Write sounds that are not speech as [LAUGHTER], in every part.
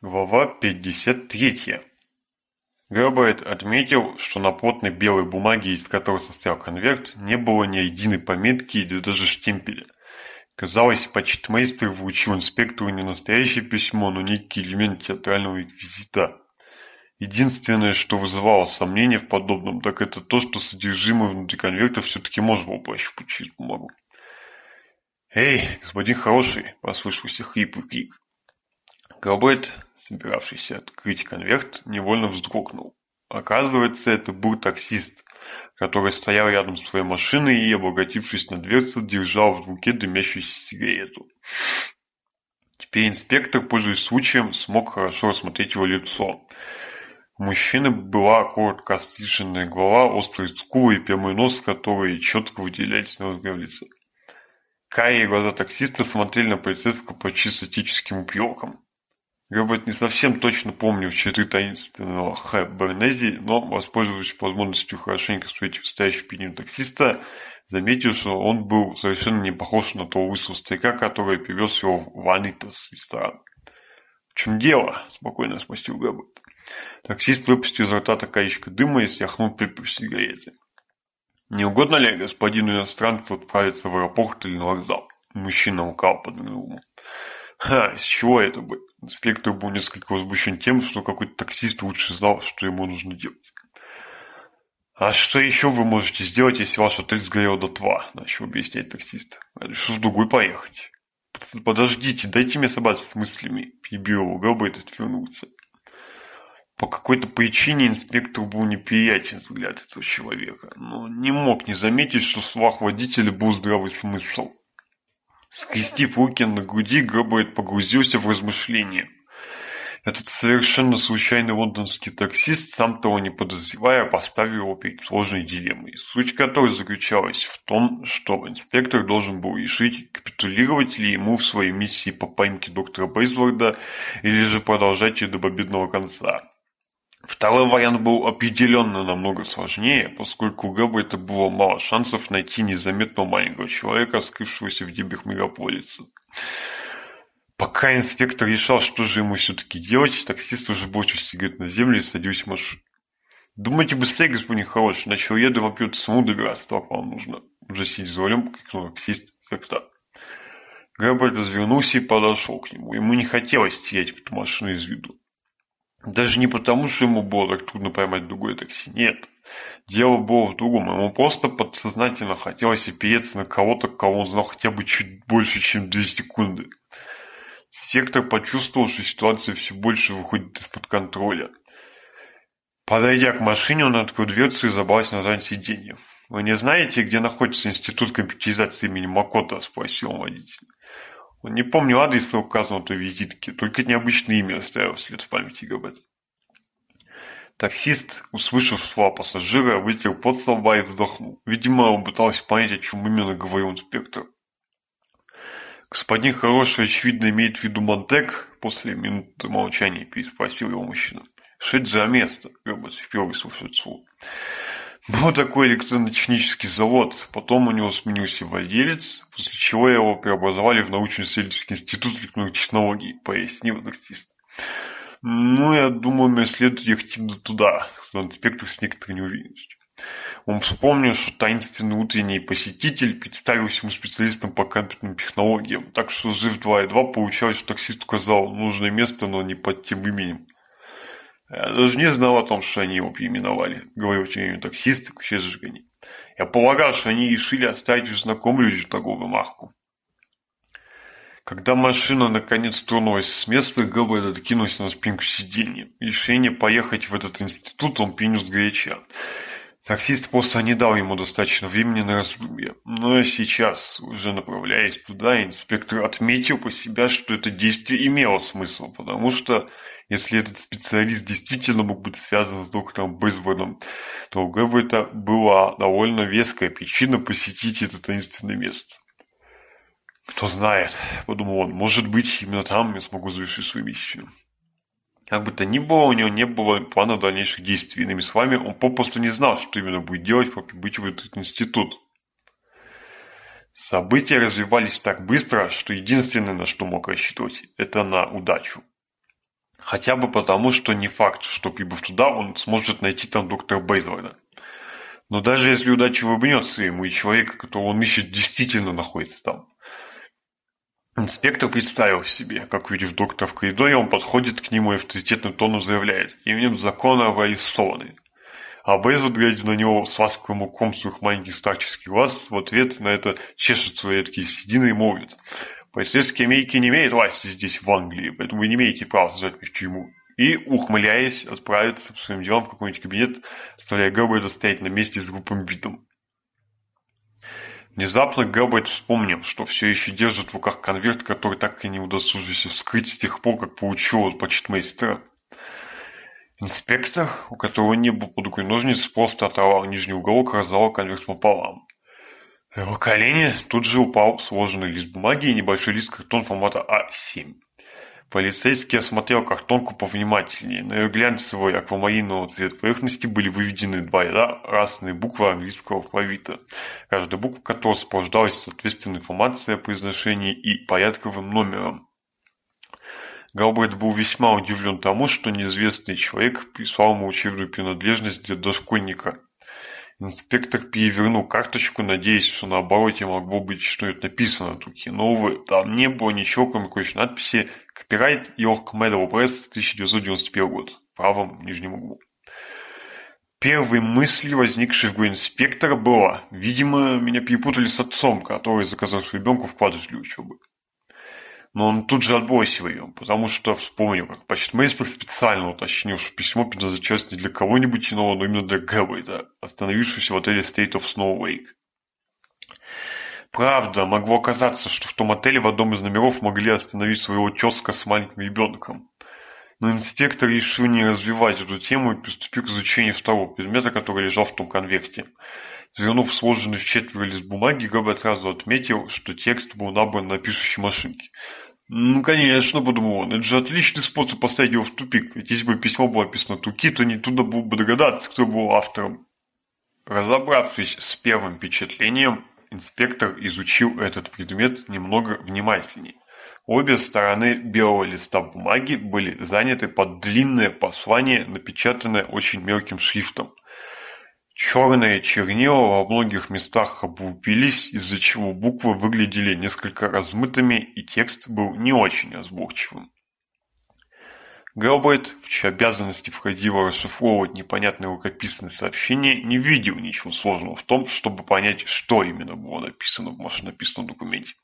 Глава 53. Грабарет отметил, что на плотной белой бумаге, из которой состоял конверт, не было ни единой пометки или даже штемпеля. Казалось, почтмейстер вручил инспектору не настоящее письмо, но некий элемент театрального реквизита. Единственное, что вызывало сомнения в подобном, так это то, что содержимое внутри конверта все-таки можно было пощупать через бумагу. «Эй, господин хороший!» – послышался хриплый крик. Габет собиравшийся открыть конверт, невольно вздрогнул. Оказывается, это был таксист, который стоял рядом с своей машиной и, обогатившись на дверцу, держал в руке дымящуюся сигарету. Теперь инспектор, пользуясь случаем, смог хорошо рассмотреть его лицо. У мужчины была коротко остриженная голова, острые скулы и прямой нос, которые четко выделялись на взгляд Кай и глаза таксиста смотрели на полицейского почти с этическим упреком. Говорит, не совсем точно помню черты таинственного Хайбернези, но, воспользовавшись возможностью хорошенько встретить стоящего перед ним таксиста, заметил, что он был совершенно не похож на того лысого старика, который привез его в Анитас из стран. «В чем дело?» – спокойно спросил Габбард. Таксист выпустил из рта колечко дыма и стряхнул припуск сигареты. «Не угодно ли господину иностранцу отправиться в аэропорт или на вокзал?» Мужчина укал подмигнул ему. «Ха, с чего это быть? Инспектор был несколько возмущен тем, что какой-то таксист лучше знал, что ему нужно делать. «А что еще вы можете сделать, если ваш отель сгорел дотла?» – начал объяснять таксист. «Я решил с другой поехать». «Подождите, дайте мне собраться с мыслями», – перебил его Роберт и. По какой-то причине инспектор был неприятен взгляд этого человека, но не мог не заметить, что в словах водителя был здравый смысл. Скрестив руки на груди, Габбард погрузился в размышления. Этот совершенно случайный лондонский таксист, сам того не подозревая, поставил его перед сложной дилеммой, суть которой заключалась в том, что инспектор должен был решить, капитулировать ли ему в своей миссии по поимке доктора Бейзворда или же продолжать ее до победного конца. Второй вариант был определенно намного сложнее, поскольку у Габа это было мало шансов найти незаметно маленького человека, скрывшегося в дебях мегаполиса. Пока инспектор решал, что же ему все-таки делать, таксист уже больше сигарет на землю и садился в машину. «Думайте быстрее, господин хороший, начал еду, вам придется самому добираться, так вам нужно». Уже сидя за рулем, как таксист, инспектор. Габбет развернулся и подошел к нему. Ему не хотелось терять эту машину из виду. Даже не потому, что ему было так трудно поймать другое такси. Нет. Дело было в другом. Ему просто подсознательно хотелось опереться на кого-то, кого он знал хотя бы чуть больше, чем две секунды. Сектор почувствовал, что ситуация все больше выходит из-под контроля. Подойдя к машине, он открыл дверцу и забрался на заднее сиденье. «Вы не знаете, где находится институт компьютеризации имени Макота?» – спросил водитель. Он не помню, адрес на той визитке, только необычное имя оставил след в памяти Габет. Таксист, услышав слова пассажира, вытер под лба и вздохнул. Видимо, он пытался понять, о чем именно говорил инспектор. «Господин хороший, очевидно, имеет в виду Монтек?» После минуты молчания переспросил его мужчина. «Что это за место?» Габет впервые слушает слух был такой электротехнический завод, потом у него сменился владелец, после чего его преобразовали в научно-исследовательский институт электронных технологий, пояснил таксист. Ну, я думаю, мне следует ехать именно туда, сказал инспектор с некоторой неуверенностью. Он вспомнил, что таинственный утренний посетитель представился ему специалистом по компьютерным технологиям, так что взрыв 2 и 2 получалось, что таксист указал нужное место, но не под тем именем даже не знал о том, что они его переименовали. Говорю, очень таксисты, вообще же они. Я полагал, что они решили оставить в знакомом люди такую. Когда машина наконец тронулась с места, Габбард откинулся на спинку сиденья. Решение поехать в этот институт он принес горяча. Таксист просто не дал ему достаточно времени на раздумье. но сейчас, уже направляясь туда, инспектор отметил по себя, что это действие имело смысл, потому что если этот специалист действительно мог быть связан с доктором Бейсборном, то у это была довольно веская причина посетить это таинственное место. «Кто знает», — подумал он, — «может быть, именно там я смогу завершить свою миссию». Как бы то ни было, у него не было плана дальнейших действий. Иными словами, он попросту не знал, что именно будет делать, поприбыть в этот институт. События развивались так быстро, что единственное, на что мог рассчитывать, это на удачу. Хотя бы потому, что не факт, что прибыв туда, он сможет найти там доктора Бейзлайна. Но даже если удача улыбнется ему, и человека, которого он ищет, действительно находится там – Инспектор представил себе, как, увидев доктора в коридоре, он подходит к нему и авторитетным тоном заявляет «Именем закона вы. А Бейз глядя на него с ласковым уком своих маленьких старческих глаз, в ответ на это чешет свои редкие седины и молвит «Полицейские Америки не имеют власти здесь, в Англии, поэтому вы не имеете права сажать меня в тюрьму». И, ухмыляясь, отправится по своим делам в какой-нибудь кабинет, оставляя Гэббэда стоять на месте с глупым видом. Внезапно Габбайт вспомнил, что все еще держит в руках конверт, который так и не удосужился вскрыть с тех пор, как получил от почтмейстера. Инспектор, у которого не было под рукой ножниц, просто оторвал нижний уголок и разорвал конверт пополам. Его колени тут же упал сложенный лист бумаги и небольшой лист картона формата А7. Полицейский осмотрел картонку повнимательнее. На ее глянцевой аквамаринового цвета поверхности были выведены два ряда разные буквы английского алфавита, каждая буква которой сопровождалась соответственной информацией о произношении и порядковым номером. Галбрейт был весьма удивлен тому, что неизвестный человек прислал ему учебную принадлежность для дошкольника. Инспектор перевернул карточку, надеясь, что на обороте могло быть что-нибудь написано тут. но, увы, там не было ничего, кроме какой-то надписи «Копирайт Йорк Медал Пресс, 1991 год» в правом нижнем углу. Первой мыслью, возникшей в голове инспектора, была «Видимо, меня перепутали с отцом, который заказал ребенку вкладыш для учебы». Но он тут же отбросил ее, потому что вспомнил, как почти почтмейстер специально уточнил, что письмо предназначалось не для кого-нибудь иного, но именно для Гэббайда, остановившегося в отеле State of Snow Lake. Правда, могло оказаться, что в том отеле в одном из номеров могли остановить своего тезка с маленьким ребенком. Но инспектор решил не развивать эту тему и приступил к изучению второго предмета, который лежал в том конверте. Звенов сложенный в четверо лист бумаги Габбет сразу отметил, что текст был набран на пишущей машинке. Ну, конечно, подумал он, это же отличный способ поставить его в тупик, ведь если бы письмо было написано Туки, то нетрудно было бы догадаться, кто был автором. Разобравшись с первым впечатлением, инспектор изучил этот предмет немного внимательнее. Обе стороны белого листа бумаги были заняты под длинное послание, напечатанное очень мелким шрифтом – Черные чернила во многих местах облупились, из-за чего буквы выглядели несколько размытыми и текст был не очень разборчивым. Гэлбайт, в чьи обязанности входило расшифровывать непонятные рукописные сообщения, не видел ничего сложного в том, чтобы понять, что именно было написано в машинописном документе.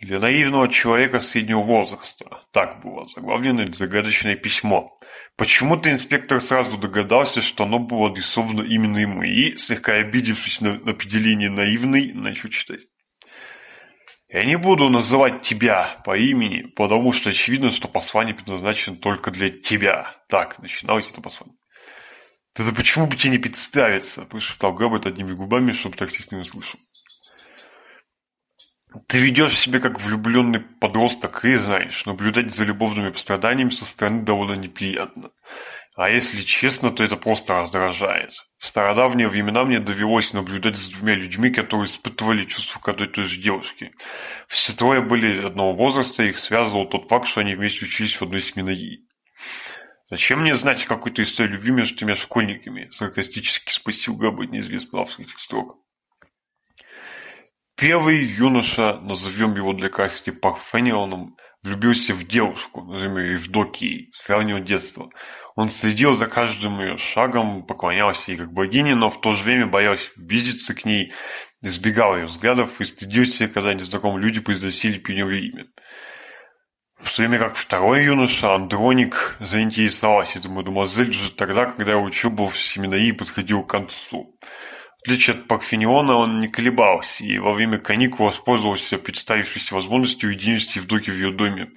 Для наивного человека среднего возраста так было заглавлено загадочное письмо. Почему-то инспектор сразу догадался, что оно было адресовано именно ему, и, слегка обидевшись на определение «наивный», начал читать. «Я не буду называть тебя по имени, потому что очевидно, что послание предназначено только для тебя». Так начиналось это послание. «Тогда почему бы тебе не представиться?» – прошептал Габбет одними губами, чтобы таксист не услышал. Ты ведешь себя как влюбленный подросток и, знаешь, наблюдать за любовными страданиями со стороны довольно неприятно. А если честно, то это просто раздражает. В стародавние времена мне довелось наблюдать за двумя людьми, которые испытывали чувства к одной той же девушке. Все трое были одного возраста, и их связывал тот факт, что они вместе учились в одной семинарии. «Зачем мне знать какую-то историю любви между тремя школьниками?» – саркастически спросил Габбард неизвестный авторских строк. Первый юноша, назовем его для качества Парфенионом, влюбился в девушку, назовем ее Евдокией, с раннего детства. Он следил за каждым ее шагом, поклонялся ей как богине, но в то же время боялся близиться к ней, избегал ее взглядов и стыдился, когда незнакомые люди произносили пеневое имя. В то время как второй юноша, Андроник, заинтересовался этому мадемуазель же тогда, когда его учеба в семинарии подходила к концу отличие от Парфениона, он не колебался и во время каник воспользовался представившейся возможностью уединить Евдокию в ее доме.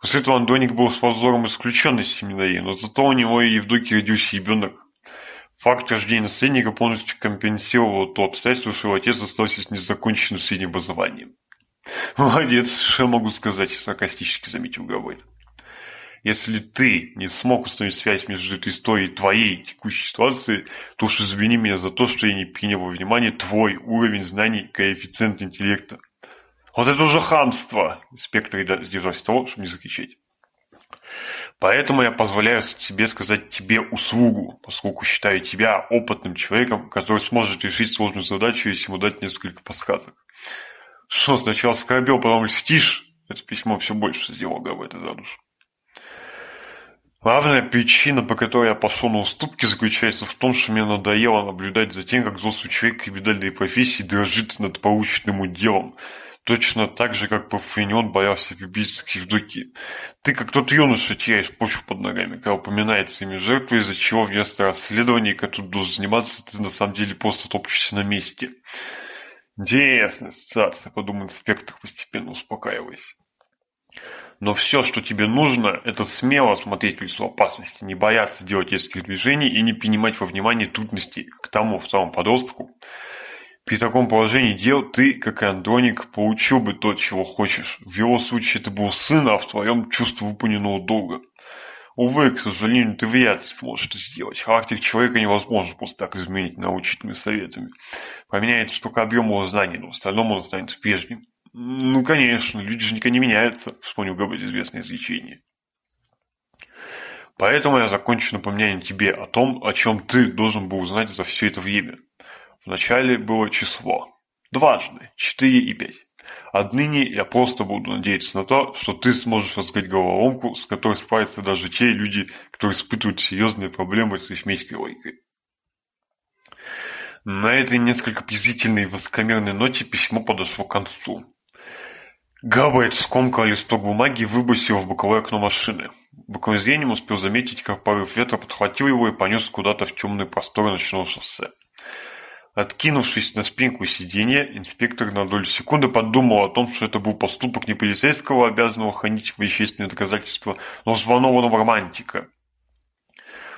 После этого Андоник был с позором исключен из семьи, но зато у него и Евдокии родился ребенок. Факт рождения наследника полностью компенсировал то обстоятельство, что его отец остался с незаконченным средним образованием. [LAUGHS] «Молодец, что я могу сказать», — саркастически заметил Гавой. Если ты не смог установить связь между этой и твоей текущей ситуацией, то уж извини меня за то, что я не принял во внимание твой уровень знаний коэффициент интеллекта. Вот это уже хамство! Спектр сдержался того, чтобы не закричать. Поэтому я позволяю себе сказать тебе услугу, поскольку считаю тебя опытным человеком, который сможет решить сложную задачу, если ему дать несколько подсказок. Что, сначала скорбел, потом льстишь? Это письмо все больше сделало об этой за. Главная причина, по которой я пошел на уступки, заключается в том, что мне надоело наблюдать за тем, как взрослый человек криминальной профессии дрожит над полученным делом Точно так же, как Парфенион боялся библейских Евдокии. Ты, как тот юноша, теряешь почву под ногами, когда упоминается имя жертвы, из-за чего вместо расследования, которым должен заниматься, ты на самом деле просто топчешься на месте. Интересная ситуация, подумал инспектор, постепенно успокаиваясь. Но все, что тебе нужно, это смело смотреть в лицо опасности, не бояться делать резких движений и не принимать во внимание трудности к тому в самом подростку. При таком положении дел ты, как и Андроник, получил бы то, чего хочешь. В его случае это был сын, а в твоем чувство выполненного долга. Увы, к сожалению, ты вряд ли сможешь это сделать. Характер человека невозможно просто так изменить научительными советами. Поменяется только объем его знаний, но в остальном он останется прежним. Ну, конечно, люди же никогда не меняются, вспомнил Габбель известное изречение. Поэтому я закончу напоминание тебе о том, о чем ты должен был узнать за все это время. Вначале было число. Дважды. четыре и пять. Отныне я просто буду надеяться на то, что ты сможешь разгадать головоломку, с которой справятся даже те люди, которые испытывают серьезные проблемы с арифметикой и логикой. На этой несколько пиздительной и высокомерной ноте письмо подошло к концу. Габаец скомкал листок бумаги выбросил в боковое окно машины. Бакунзенем успел заметить, как порыв ветра подхватил его и понес куда-то в темные просторы ночного шоссе. Откинувшись на спинку сиденья, инспектор на долю секунды подумал о том, что это был поступок не полицейского, обязанного хранить вещественные доказательства, но взволнованного романтика.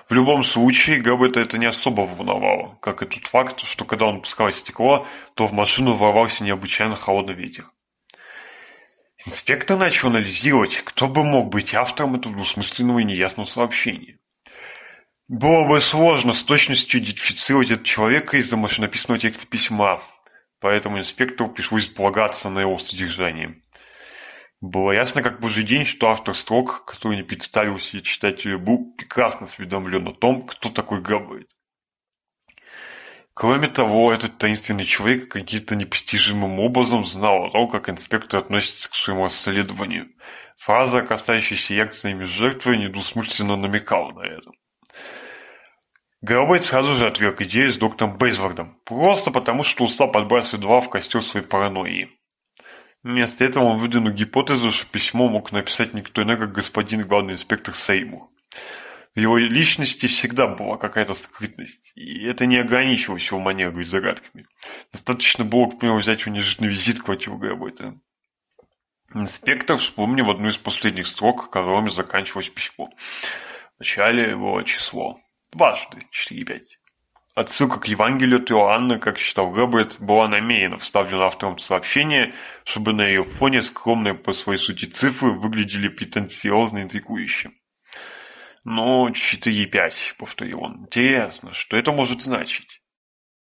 В любом случае, Габбета это не особо волновало, как и тот факт, что когда он пускал стекло, то в машину ворвался необычайно холодный ветер. Инспектор начал анализировать, кто бы мог быть автором этого двусмысленного и неясного сообщения. Было бы сложно с точностью идентифицировать этого человека из-за машинописного текста письма, поэтому инспектору пришлось полагаться на его содержание. Было ясно как божий день, что автор строк, который не представился читателю, был прекрасно осведомлен о том, кто такой Габбайт. Кроме того, этот таинственный человек каким-то непостижимым образом знал о том, как инспектор относится к своему расследованию. Фраза, касающаяся якциями жертвы, недвусмысленно намекала на это. Гробейт сразу же отверг идею с доктором Бейзвардом, просто потому что устал подбрасывать два в костер своей паранойи. Вместо этого он выдвинул гипотезу, что письмо мог написать никто иной, как господин главный инспектор Сеймур в его личности всегда была какая-то скрытность. И это не ограничивалось его манерой и загадками. Достаточно было, к примеру, взять униженную визитку от его работы. Инспектор вспомнил одну из последних строк, которыми заканчивалось письмо. Начале было число. Дважды. 4-5. Отсылка к Евангелию от Иоанна, как считал Гэббет, была намеренно вставлена автором сообщения, чтобы на ее фоне скромные по своей сути цифры выглядели претенциозно интригующими. Ну, но четыре пять повторил он интересно что это может значить?